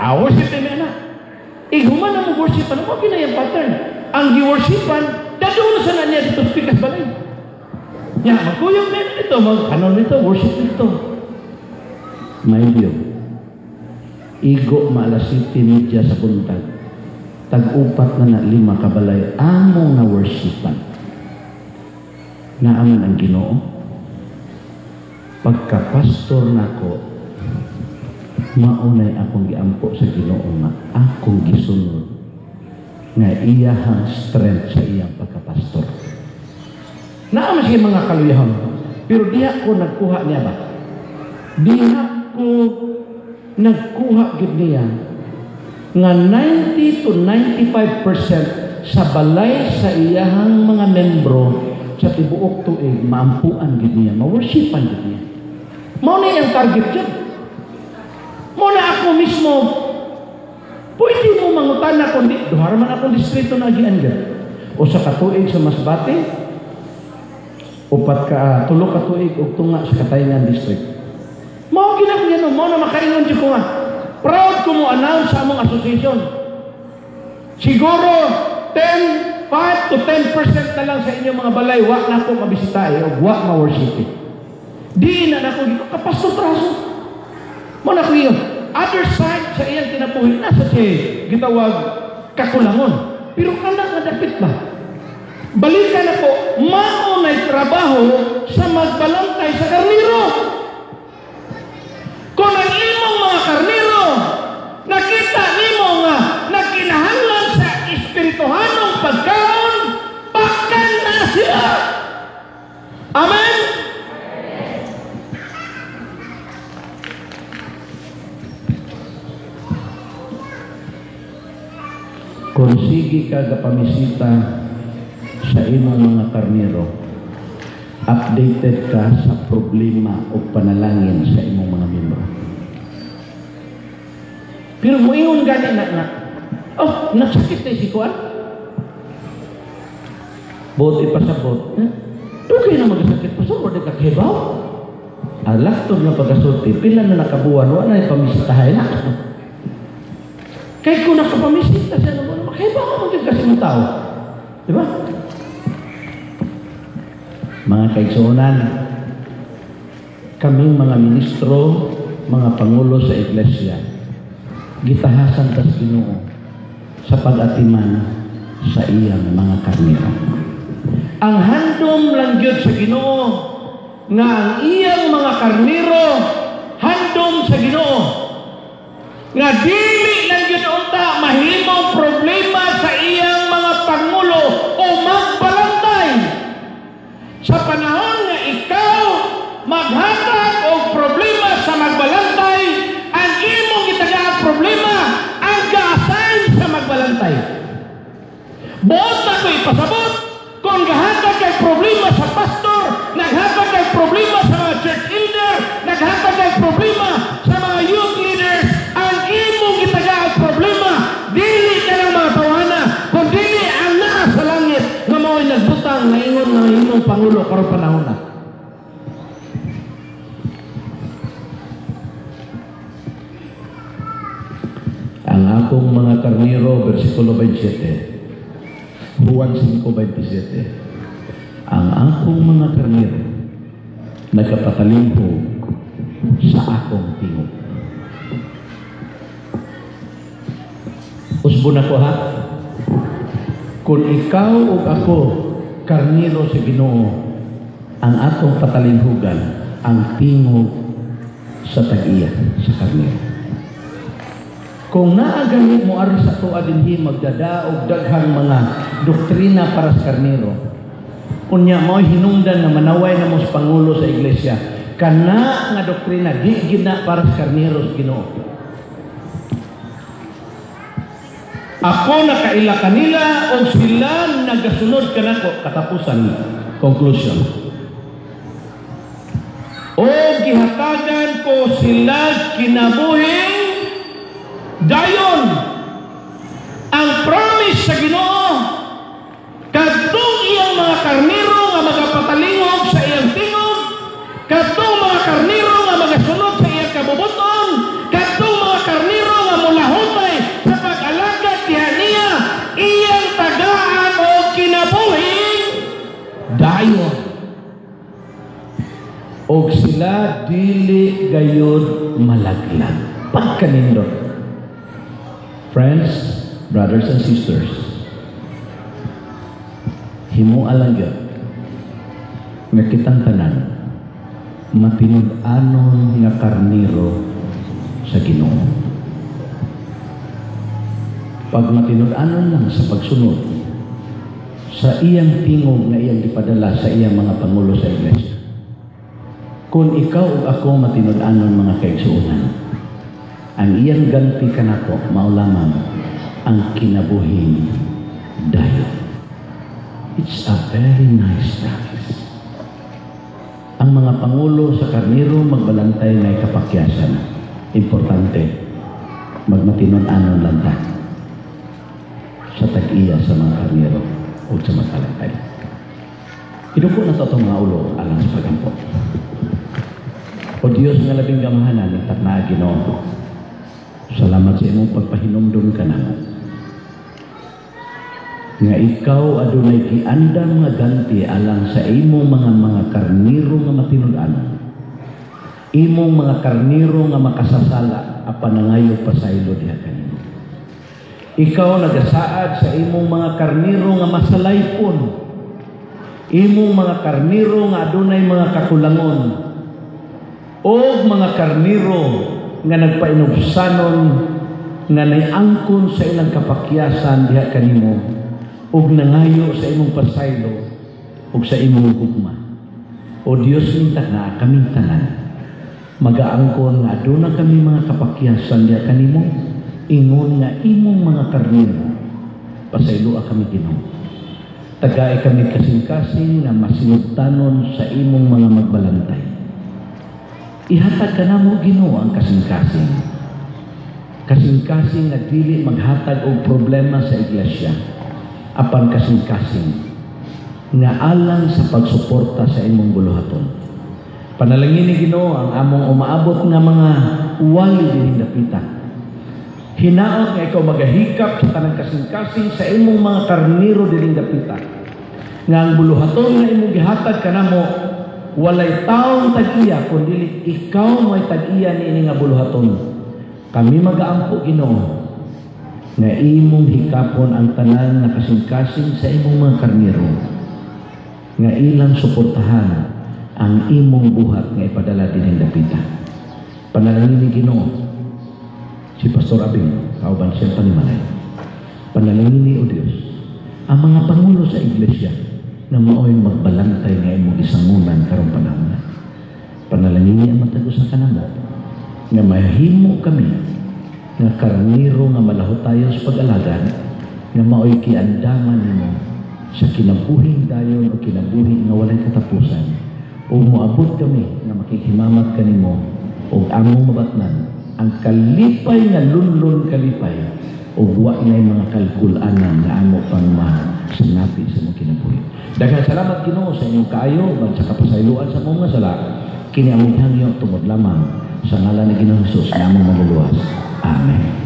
ah, worship tayo na. Eh, human na mag-worshipan, ano ba yung pattern? Ang gi-worshipan, dadun sa na niya dito speakers balay. Ya, magkuyong din ito, mag ano nito, worship nito. Mind you, igo maalas city media sa buntag. Tag-upat na na lima kabalay, amo na worshipan. Naaman ang ginoo. Pagka-pastor nako, maunay akong giampo sa ginoo nga akong gisunod nga iyahang strength sa iyang pagka-pastor. Naama siya mga kaluyahan. Pero diha ko nagkuha niya ba? Diha ko nagkuha gid niya nga 90 to 95% sa balay sa iyahang mga membro sa tibuok tuig maampuan gid niya, ma-worshipan gid niya. Mao na yung target dyan. Mo na ako mismo Pwede mo mangutan na kundi, duhar man akong distrito na gianda. O sa katuig sa Masbate, upat ka, tulo ka tuig, ug tunga sa Katayngan District. Mao niya no, mao na makaingon jud ko nga. Proud ko mo announce sa among association. Siguro 10, 5 to 10% na lang sa inyong mga balay, wa na ko mabisita eh, o wa ma-worship eh. Di na na ko, kapasto traso. Mo na ko yun. Other side sa iyang kinabuhi, nasa siya gitawag kakulangon. Pero kana nga dapit ba? Balikan ako, mao na trabaho sa magbalangkay sa karniro. Kung ang imong mga karniro, Amen? Kung sige ka gapamisita sa imong mga karnero, updated ka sa problema o panalangin sa imong mga membro. Pero moingon gani na na, oh, nagsakit na si Kuan. Buti pa sa bot. Eh? Dugay na magsakit pa sa bot, kakibaw. Alaktod na pagkasulti, pila na nakabuwan, wala na pamisitahay na. Kaya kung nakapamisita siya naman, kaya ba ako magkakasi ng tao? Di ba? Mga kaigsunan, kaming mga ministro, mga pangulo sa iglesia, gitahasan tas Ginoo sa pag-atiman sa iyang mga karnero. Ang handom lang gyud sa Ginoo nga ang iyang mga karnero handom sa Ginoo. Nga dili lang gyud unta mahimong problema sa iyang mga pangulo o magbalantay sa panahon nga ikaw maghatag og problema sa magbalantay ang imong gitagaang problema ang ga-assign sa magbalantay buot na ko ipasabot pangulo karon panahon na ang akong mga karniro versikulo 27 Juan 5.27 Ang akong mga karniro nagkapatalimpo sa akong tingog. Usbon ako ha? Kung ikaw o ako karniro sa Ginoo ang atong patalimhugan ang tingog sa tag-iya sa karniro. Kung naagani mo ari sa tuwa dinhi magdadaog daghang mga doktrina para sa karnero. Unya mo hinungdan na manaway na mo sa pangulo sa iglesia. Kana nga doktrina di gina para sa karnero sa Ginoo. Ako nakaila kanila o sila nagasunod kanako katapusan conclusion. O gihatagan ko sila kinabuhing dayon. Ang promise sa Ginoo kadtong iyang mga karniro nga magapatalingog sa iyang tingog, kadtong mga karniro dayon. Og sila dili gayud malaglag. Pagkanindot. Friends, brothers and sisters, himo alang yun nga kitang tanan matinud-anon nga karniro sa Ginoo. Pag matinud-anon lang sa pagsunod sa iyang tingog nga iyang ipadala sa iyang mga pangulo sa iglesia. Kung ikaw ug ako matinud-anon mga kaigsuonan, ang iyang ganti kanako mao lamang ang kinabuhing dayon. It's a very nice practice. Ang mga pangulo sa karniro magbalantay na kapakyasan. Importante, magmatinon-anon lang ta sa tag-iya sa mga karniro o sa magbalantay. Inuko na to itong mga ulo alang sa pagampo. O Diyos nga labing gamahanan, itak na ginoo. Salamat sa imong pagpahinumdum ka na nga ikaw adunay giandam nga ganti alang sa imong mga mga karniro nga matinud-anon imong mga karniro nga makasasala apan nangayo pasaylo diha kanimo ikaw nagasaad sa imong mga karniro nga masalaypon. Imong mga karniro nga adunay mga kakulangon. O mga karniro nga nagpainubsanon nga naiangkon sa ilang kapakyasan diha kanimo ug nangayo sa imong pasaylo ug sa imong hukma. O Dios minta na kaming tanan magaangkon nga aduna kami mga kapakyasan diha kanimo ingon nga imong mga karniro pasayloa kami Ginoo. Tagay kami kasing-kasing nga masinugtanon sa imong mga magbalantay. Ihatag ka na mo Ginoo ang kasing-kasing. Kasing-kasing nga dili maghatag og problema sa iglesia apan kasing-kasing nga alang sa pagsuporta sa imong buluhaton. Panalangin ni Ginoo ang among umaabot nga mga wali dining dapita. Hinaot nga ikaw magahikap sa tanang kasing-kasing sa imong mga karniro dining dapita. Nga ang buluhaton nga imong gihatag kanamo walay taong tag-iya kundi ikaw may tag-iya niini nga buluhaton. Kami magaampo Ginoo nga imong hikapon ang tanan na kasing-kasing sa imong mga karniro nga ilang suportahan ang imong buhat nga ipadala dinhi dapita panalangin ni Ginoo si Pastor Abing kauban siya panimalay panalangin ni O Dios ang mga pangulo sa iglesia na maoy magbalantay nga imong isangunan karong panahon. Panalangin ni ang matagos sa kanamo nga mahimo kami nga karniro nga malahot tayo sa pag-alagad nga maoy kiandaman nimo sa kinabuhing dayon o kinabuhing nga walay katapusan. O moabot kami nga makikimamat kanimo o among mabatnan ang kalipay nga lunlon kalipay o wa ngay mga kalkulanan nga amo pang masanapi sa mong kinabuhi. Daghang salamat Ginoo sa inyong kaayo ug sa kapasayloan sa nga sala kini among hangyo tungod lamang sa ngalan ni Ginoong Hesus nga among maluluwas. Amen.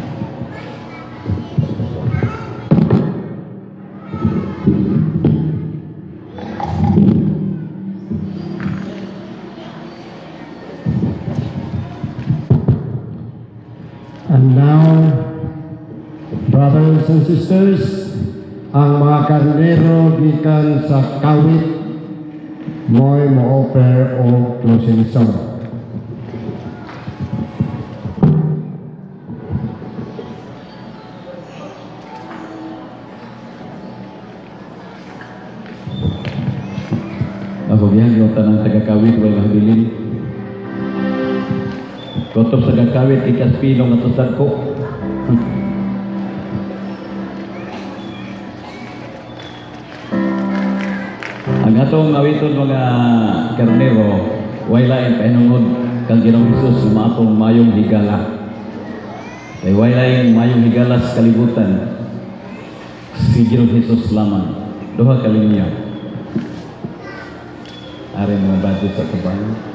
And now, brothers and sisters, ang mga karnero gikan sa kawit mo'y mo-offer o closing song. Mabubiyan yung tanang tagakawit wala habilin. Kotop sa gakawit ikas pinong atusan ko. Ang atong awiton mga karnero, wala ang pahinungod kang Ginoong Hesus na maatong mayong higala. Kay wala yung mayong higala sa kalibutan, si Ginoong Hesus lamang. Duha kalinya. Ari mga budget sa tabangan.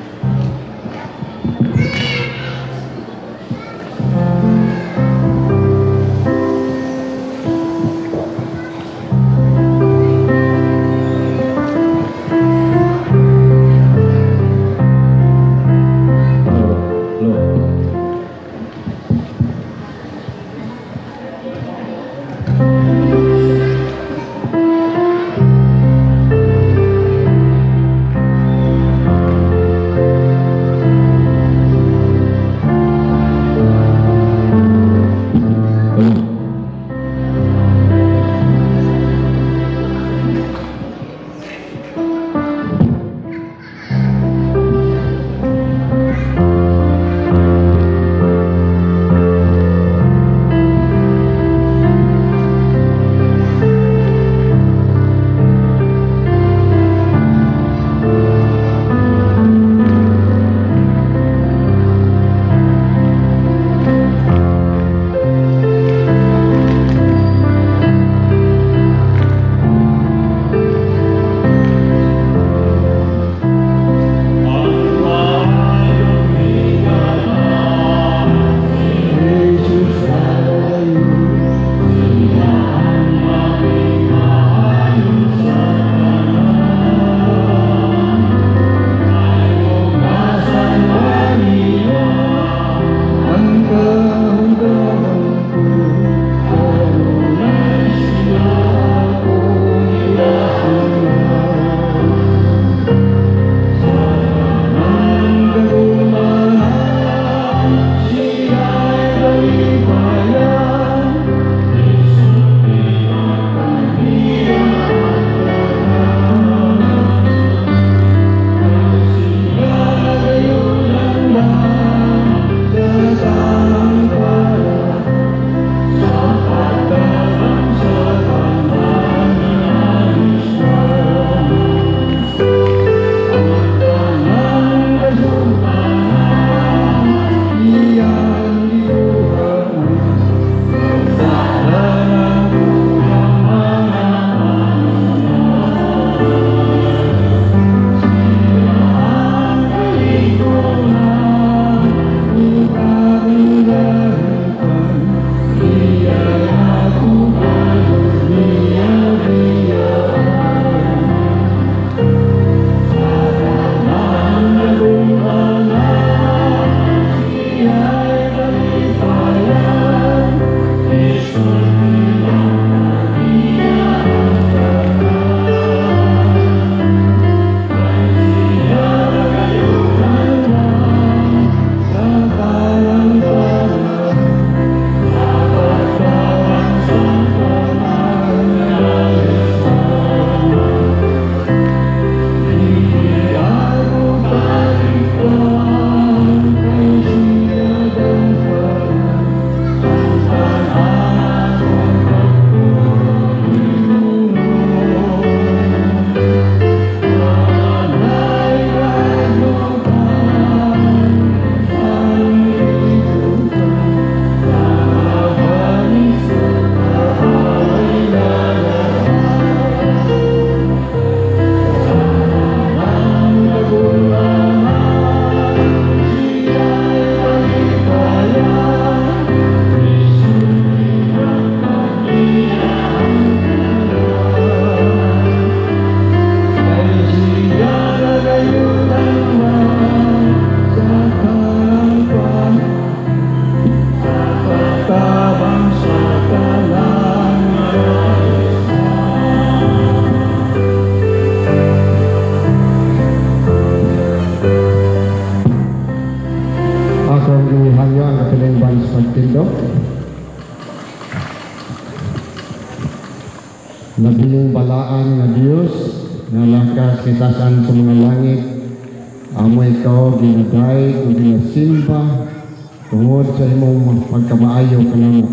Pagkamaayo kanamo.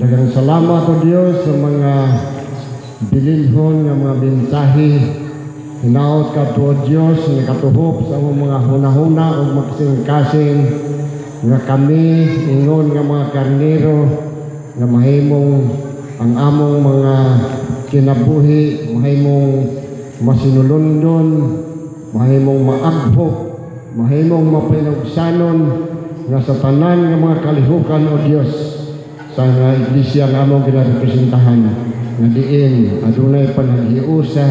Dagang salamat o Dios sa mga bilinhon nga mga mensahe Hinaot ka tuod Diyos nga katuhop sa mga hunahuna o makasing-kasing nga kami ingon nga mga karnero nga mahimong ang among mga kinabuhi mahimong masinulundon mahimong maaghok mahimong mapinugsanon nga sa tanan nga mga kalihukan o Dios sa nga iglesia nga among ginarepresentahan nga diin adunay panaghiusa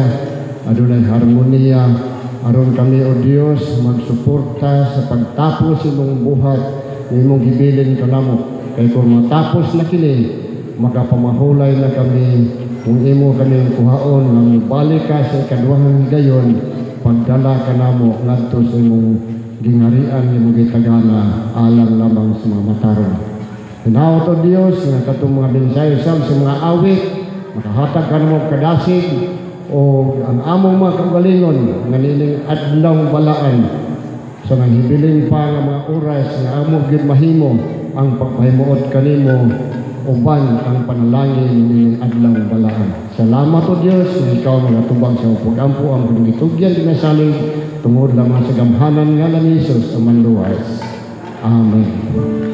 adunay harmonia. Aron kami o Dios magsuporta sa pagtapos imong buhat imong gibilin kanamo kay kung matapos na kini makapamahulay na kami. Kung imo kami kuhaon nga mubalik ka sa ikaduhang gayon. Pagdala ka namo ngadto sa imong gingarian imong gitagana alang lamang sa mga mataron Hinaot o Diyos nga katong mga mensahe sa mga awit makahatag ka mo kadasig o ang among mga kagalingon nga nining adlaw balaan. Sa nang hibiling pa nga mga oras nga amo gyud mahimo ang pagpahimuot kanimo uban ang panalangin nining adlaw balaan. Salamat o nga ikaw nagatubang sa pag-ampo ang pagitugyan dinasalig tungod lamang sa gamhanan nga ni Jesus sa manluwas. Amen.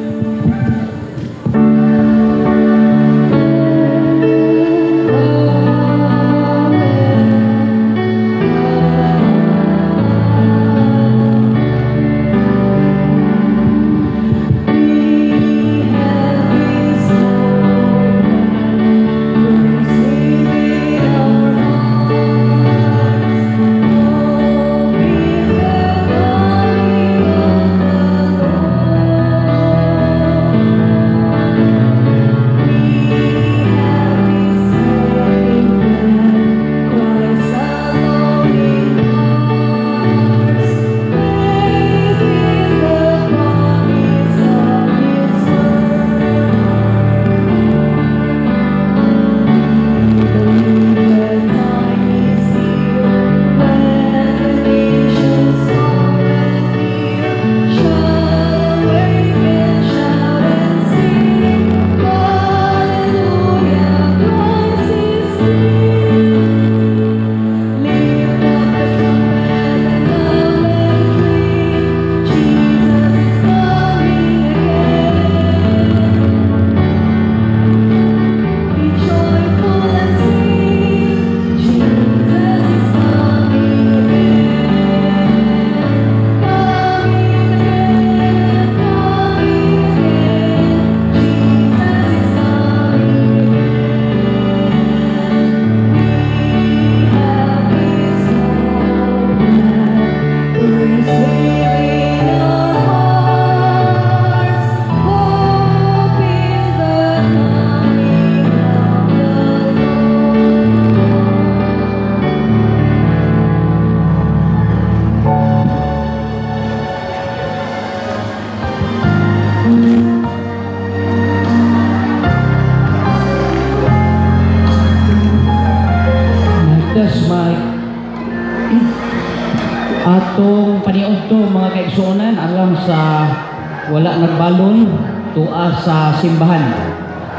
Simbahan.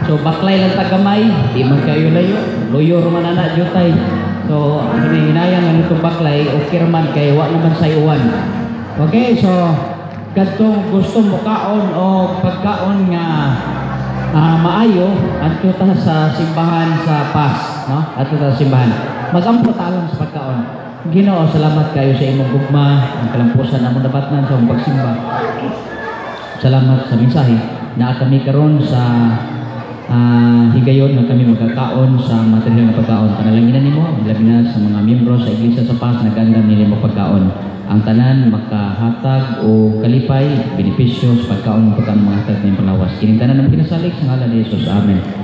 So baklay lang tagamay, di man kayo layo, loyo man ana jutay. So hinahinayang ano itong baklay, okay man kay wa naman sa iwan. Okay, so kadtong gusto mo kaon o pagkaon nga ah, maayo adto ta sa simbahan sa Pas, no? Adto ta sa simbahan. Magampo ta lang sa pagkaon. Ginoo, salamat kayo sa imong gugma, ang kalampusan namon dabatnan sa imong pagsimba. Salamat sa mensahe na kami karon sa ah, higayon nga kami magkakaon sa material na pagkaon. Panalanginan nimo, labi na sa mga miyembro sa Iglesia sa Pas nagandam nila mo pagkaon. Ang tanan makahatag o kalipay, benepisyo sa pagkaon ng pagkaon mga hatag ng palawas. Kining tanan ng kinasalig sa ngalan ni Jesus. Amen.